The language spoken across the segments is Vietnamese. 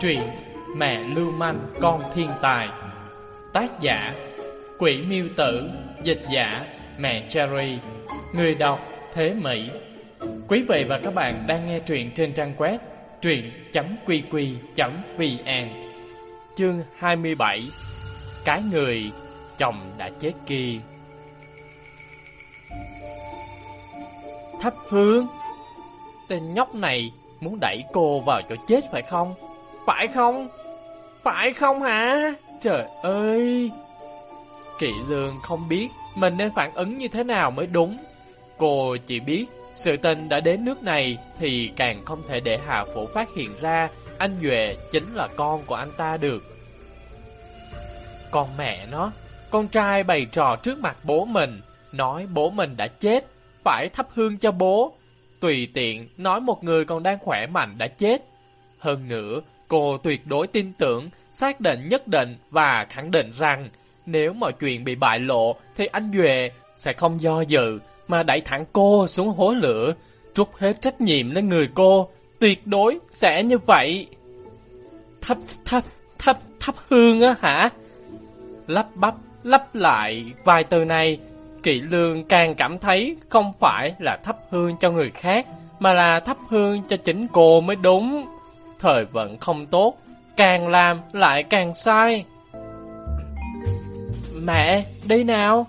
Truyện Mẹ Lưu Manh, Con Thiên Tài. Tác giả, Quỷ Miêu Tử. Dịch giả, Mẹ Cherry. Người đọc, Thế Mỹ. Quý vị và các bạn đang nghe truyện trên trang web truyện.qq.vn Chương 27 Cái người chồng đã chết kia. Thắp hương. Tên nhóc này muốn đẩy cô vào chỗ chết phải không? Phải không? Phải không hả? Trời ơi! Kỵ lương không biết mình nên phản ứng như thế nào mới đúng. Cô chỉ biết sự tình đã đến nước này thì càng không thể để Hà Phủ phát hiện ra anh Duệ chính là con của anh ta được. Con mẹ nó, con trai bày trò trước mặt bố mình, nói bố mình đã chết, phải thắp hương cho bố. Tùy tiện nói một người còn đang khỏe mạnh đã chết. Hơn nữa, cô tuyệt đối tin tưởng, xác định nhất định và khẳng định rằng nếu mọi chuyện bị bại lộ thì anh Duệ sẽ không do dự mà đẩy thẳng cô xuống hố lửa, trút hết trách nhiệm lên người cô. Tuyệt đối sẽ như vậy. Thấp thấp thấp thấp hương á hả? Lắp bắp, lắp lại vài từ này, Kỵ Lương càng cảm thấy không phải là thắp hương cho người khác, mà là thắp hương cho chính cô mới đúng. Thời vận không tốt, càng làm lại càng sai. Mẹ, đi nào.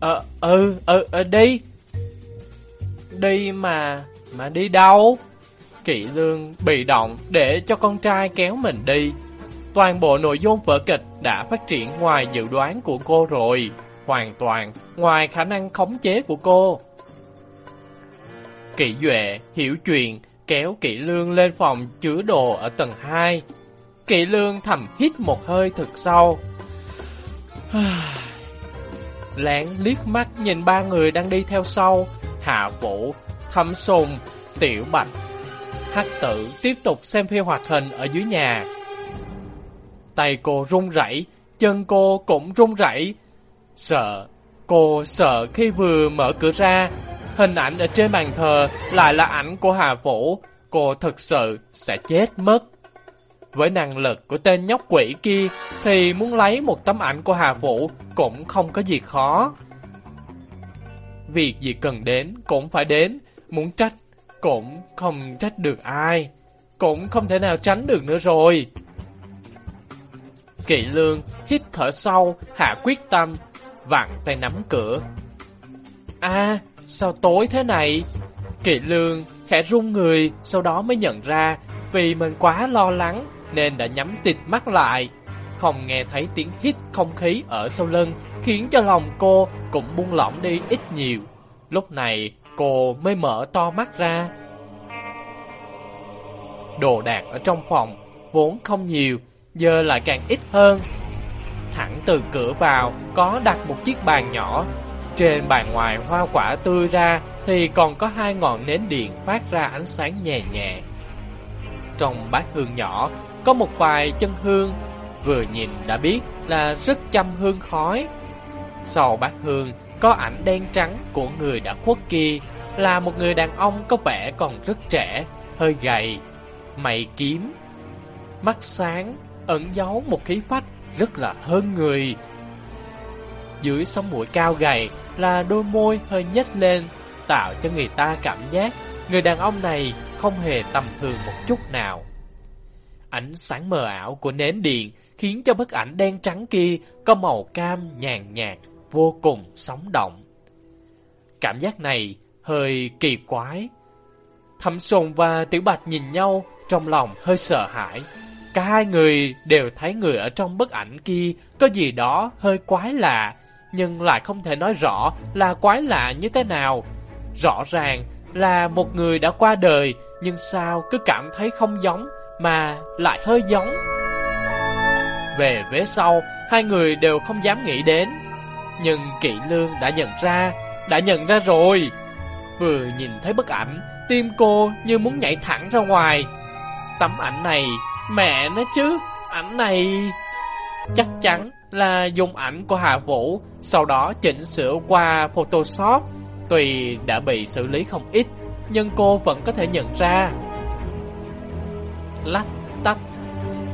Ờ, ừ, ừ, ừ, đi. Đi mà, mà đi đâu? Kỵ lương bị động để cho con trai kéo mình đi. Toàn bộ nội dung vở kịch đã phát triển ngoài dự đoán của cô rồi. Hoàn toàn ngoài khả năng khống chế của cô. Kỵ Duệ hiểu chuyện, kéo Kỵ Lương lên phòng chứa đồ ở tầng 2. Kỵ Lương thầm hít một hơi thật sâu. Lén liếc mắt nhìn ba người đang đi theo sau, Hạ Vũ, Thâm Sùng, Tiểu Bạch. Hắc tử tiếp tục xem phim hoạt hình ở dưới nhà. Tay cô run rẩy, chân cô cũng run rẩy. Sợ, cô sợ khi vừa mở cửa ra, hình ảnh ở trên bàn thờ lại là ảnh của Hà Vũ, cô thật sự sẽ chết mất. Với năng lực của tên nhóc quỷ kia thì muốn lấy một tấm ảnh của Hà Vũ cũng không có gì khó. Việc gì cần đến cũng phải đến, muốn trách cũng không trách được ai, cũng không thể nào tránh được nữa rồi. Kỵ lương hít thở sâu, hạ quyết tâm, vặn tay nắm cửa. a sao tối thế này? Kỵ lương khẽ run người, sau đó mới nhận ra vì mình quá lo lắng nên đã nhắm tịt mắt lại. Không nghe thấy tiếng hít không khí ở sau lưng khiến cho lòng cô cũng buông lỏng đi ít nhiều. Lúc này cô mới mở to mắt ra. Đồ đạc ở trong phòng vốn không nhiều, giờ lại càng ít hơn. Thẳng từ cửa vào có đặt một chiếc bàn nhỏ. Trên bàn ngoài hoa quả tươi ra thì còn có hai ngọn nến điện phát ra ánh sáng nhẹ nhẹ. Trong bát hương nhỏ có một vài chân hương, vừa nhìn đã biết là rất chăm hương khói. Sau bát hương có ảnh đen trắng của người đã khuất kia, là một người đàn ông có vẻ còn rất trẻ, hơi gầy, mày kiếm, mắt sáng, ẩn giấu một khí phách rất là hơn người. Dưới sống mũi cao gầy là đôi môi hơi nhếch lên, tạo cho người ta cảm giác người đàn ông này không hề tầm thường một chút nào. Ánh sáng mờ ảo của nến điện khiến cho bức ảnh đen trắng kia có màu cam nhàn nhạt, vô cùng sống động. Cảm giác này hơi kỳ quái. Thẩm Sùng và Tiểu Bạch nhìn nhau, trong lòng hơi sợ hãi. Cả hai người đều thấy người ở trong bức ảnh kia có gì đó hơi quái lạ, nhưng lại không thể nói rõ là quái lạ như thế nào. Rõ ràng là một người đã qua đời, nhưng sao cứ cảm thấy không giống, mà lại hơi giống. Về vế sau, hai người đều không dám nghĩ đến. Nhưng Kỵ Lương đã nhận ra, đã nhận ra rồi. Vừa nhìn thấy bức ảnh, tim cô như muốn nhảy thẳng ra ngoài. Tấm ảnh này, mẹ nó chứ, ảnh này... Chắc chắn là dùng ảnh của Hà Vũ, sau đó chỉnh sửa qua Photoshop. Tuy đã bị xử lý không ít, nhưng cô vẫn có thể nhận ra lách, tách.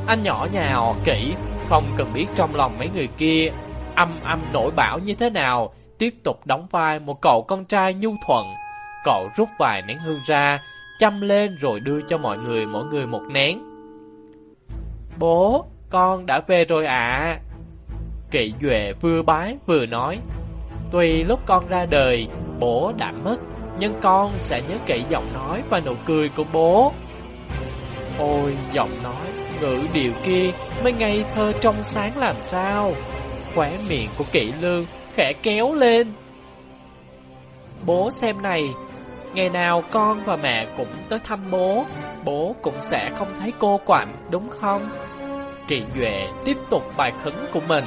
Anh nhỏ nhào kỹ, không cần biết trong lòng mấy người kia âm âm nổi bão như thế nào, tiếp tục đóng vai một cậu con trai nhu thuận. Cậu rút vài nén hương ra, chăm lên rồi đưa cho mọi người mỗi người một nén. Bố, con đã về rồi ạ. À. Kỵ Duệ vừa bái vừa nói, Tuy lúc con ra đời, bố đã mất, nhưng con sẽ nhớ kỹ giọng nói và nụ cười của bố. Ôi, giọng nói, ngữ điệu kia mới ngây thơ trong sáng làm sao. Khóe miệng của kỵ lương khẽ kéo lên. Bố xem này, ngày nào con và mẹ cũng tới thăm bố, bố cũng sẽ không thấy cô quạnh, đúng không? Kỳ Duệ tiếp tục bài khấn của mình.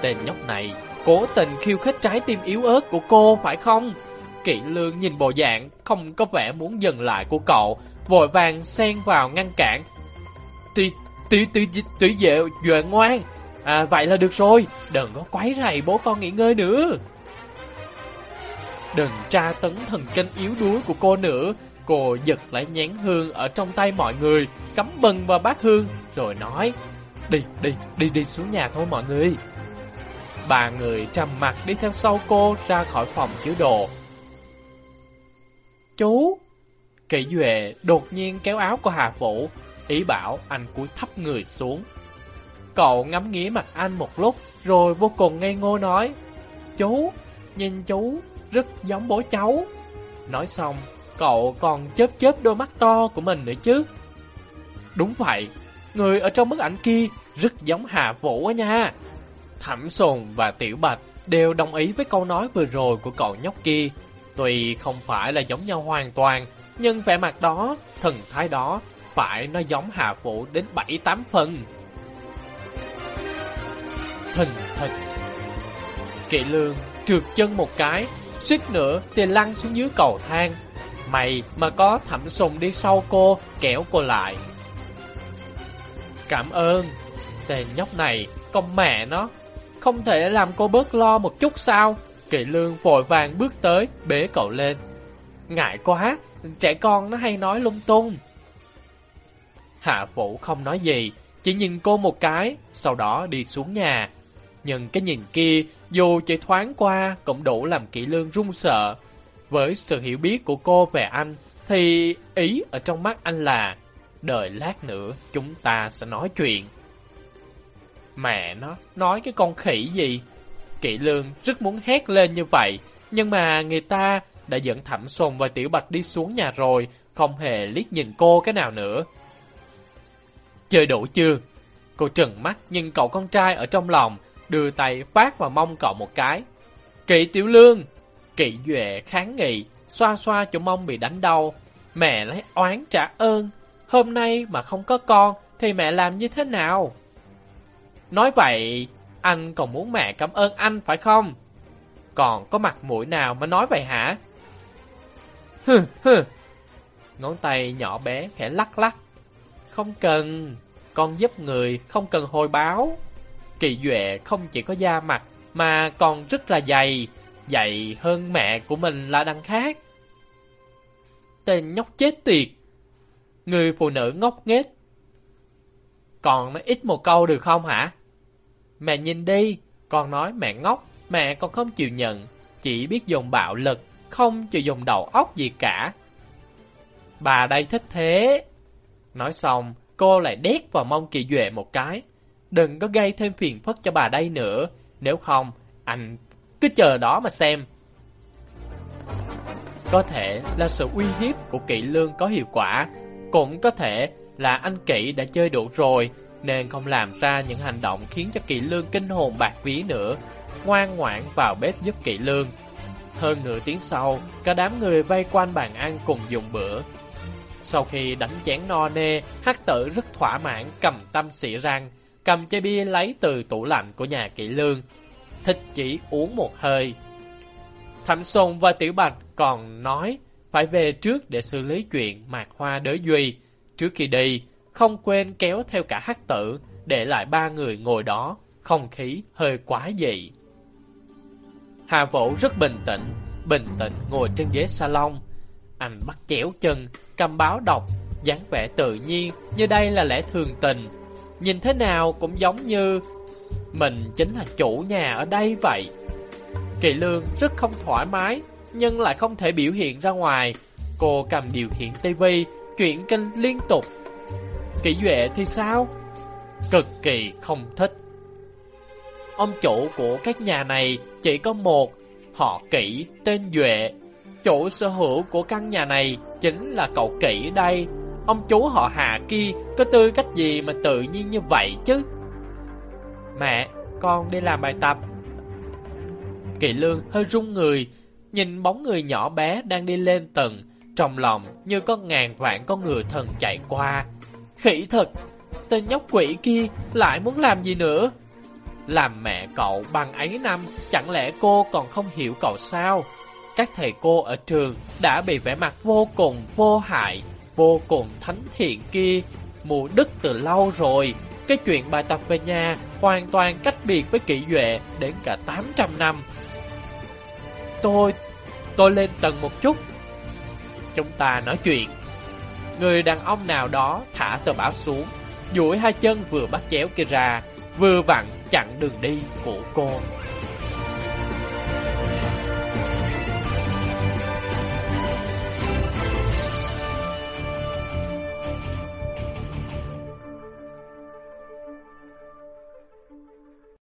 Tên nhóc này cố tình khiêu khích trái tim yếu ớt của cô phải không? Kỵ lương nhìn bộ dạng không có vẻ muốn dừng lại của cậu, vội vàng xen vào ngăn cản. Tuy, tuy, tuy, tuy dệ, duệ ngoan, à, vậy là được rồi, đừng có quấy rầy bố con nghỉ ngơi nữa. Đừng tra tấn thần kinh yếu đuối của cô nữa, cô giật lại nhén hương ở trong tay mọi người, cắm bần vào bát hương, rồi nói, đi, đi, đi, đi xuống nhà thôi mọi người. Ba người trầm mặt đi theo sau cô ra khỏi phòng chứa đồ. Chú! Kỷ Duệ đột nhiên kéo áo của Hà Vũ, ý bảo anh cúi thấp người xuống. Cậu ngắm nghía mặt anh một lúc, rồi vô cùng ngây ngô nói, Chú, nhìn chú, rất giống bố cháu. Nói xong, cậu còn chớp chớp đôi mắt to của mình nữa chứ. Đúng vậy, người ở trong bức ảnh kia rất giống Hà Vũ á nha. Thẩm Sùng và Tiểu Bạch đều đồng ý với câu nói vừa rồi của cậu nhóc kia. Tuy không phải là giống nhau hoàn toàn, nhưng vẻ mặt đó, thần thái đó, phải nó giống Hà Vũ đến 7-8 phần. Thình thịch. Kỵ lương trượt chân một cái, suýt nữa thì lăn xuống dưới cầu thang. Mày mà có thẩm sùng đi sau cô, kéo cô lại. Cảm ơn. Tên nhóc này, con mẹ nó, không thể làm cô bớt lo một chút sao? Kỵ lương vội vàng bước tới, bế cậu lên. Ngại quá, trẻ con nó hay nói lung tung. Hạ Vũ không nói gì, chỉ nhìn cô một cái, sau đó đi xuống nhà. Nhưng cái nhìn kia, dù chỉ thoáng qua, cũng đủ làm kỹ lương run sợ. Với sự hiểu biết của cô về anh, thì ý ở trong mắt anh là, đợi lát nữa chúng ta sẽ nói chuyện. Mẹ nó, nói cái con khỉ gì? Kỵ lương rất muốn hét lên như vậy, nhưng mà người ta đã dẫn Thẩm Sùng và Tiểu Bạch đi xuống nhà rồi, không hề liếc nhìn cô cái nào nữa. Chơi đủ chưa? Cô trừng mắt nhìn cậu con trai ở trong lòng, đưa tay phát vào mông cậu một cái. Kỵ Tiểu Lương! Kỵ Duệ kháng nghị, xoa xoa chỗ mông bị đánh đau. Mẹ lấy oán trả ơn. Hôm nay mà không có con, thì mẹ làm như thế nào? Nói vậy, anh còn muốn mẹ cảm ơn anh phải không? Còn có mặt mũi nào mà nói vậy hả? Hừ, hừ. Ngón tay nhỏ bé khẽ lắc lắc. Không cần, con giúp người không cần hồi báo. Kỳ Duệ không chỉ có da mặt mà còn rất là dày, dạy hơn mẹ của mình là đằng khác. Tên nhóc chết tiệt. Người phụ nữ ngốc nghếch. Còn nói ít một câu được không hả? Mẹ nhìn đi, con nói mẹ ngốc, mẹ còn không chịu nhận, chỉ biết dùng bạo lực, không chịu dùng đầu óc gì cả. Bà đây thích thế. Nói xong, cô lại đét vào mông kỳ duệ một cái. Đừng có gây thêm phiền phức cho bà đây nữa, nếu không, anh cứ chờ đó mà xem. Có thể là sự uy hiếp của kỵ lương có hiệu quả, cũng có thể là anh kỵ đã chơi đủ rồi, nên không làm ra những hành động khiến cho kỵ lương kinh hồn bạc vía nữa, ngoan ngoãn vào bếp giúp kỵ lương. Hơn nửa tiếng sau, cả đám người vây quanh bàn ăn cùng dùng bữa. Sau khi đánh chén no nê, hắc tử rất thỏa mãn cầm tâm xỉ răng, cầm chai bia lấy từ tủ lạnh của nhà kỵ lương. Thích chỉ uống một hơi. Thẩm Sùng và Tiểu Bạch còn nói phải về trước để xử lý chuyện mạc hoa đới duy. Trước khi đi, không quên kéo theo cả hắc tử, để lại ba người ngồi đó, không khí hơi quá dị. Hà Vũ rất bình tĩnh, bình tĩnh ngồi trên ghế salon. Anh bắt chéo chân, cầm báo đọc, dáng vẻ tự nhiên như đây là lẽ thường tình. Nhìn thế nào cũng giống như mình chính là chủ nhà ở đây vậy. Kỳ lương rất không thoải mái, nhưng lại không thể biểu hiện ra ngoài. Cô cầm điều khiển tivi, chuyển kênh liên tục. Kỷ Duệ thì sao? Cực kỳ không thích. Ông chủ của các nhà này chỉ có một, họ Kỷ tên Duệ. Chủ sở hữu của căn nhà này chính là cậu Kỷ đây. Ông chú họ Hà kia có tư cách gì mà tự nhiên như vậy chứ? Mẹ, con đi làm bài tập. Kỵ lương hơi run người, nhìn bóng người nhỏ bé đang đi lên tầng, trong lòng như có ngàn vạn con người thần chạy qua. Khỉ thật, tên nhóc quỷ kia lại muốn làm gì nữa? Làm mẹ cậu bằng ấy năm, chẳng lẽ cô còn không hiểu cậu sao? Các thầy cô ở trường đã bị vẻ mặt vô cùng vô hại, vô cùng thánh thiện kia, mù đức từ lâu rồi. Cái chuyện bài tập về nhà hoàn toàn cách biệt với kỷ duệ đến cả 800 năm. Tôi, tôi lên tầng một chút. Chúng ta nói chuyện. Người đàn ông nào đó thả tờ báo xuống, duỗi hai chân vừa bắt chéo kia ra, vừa vặn chặn đường đi của cô.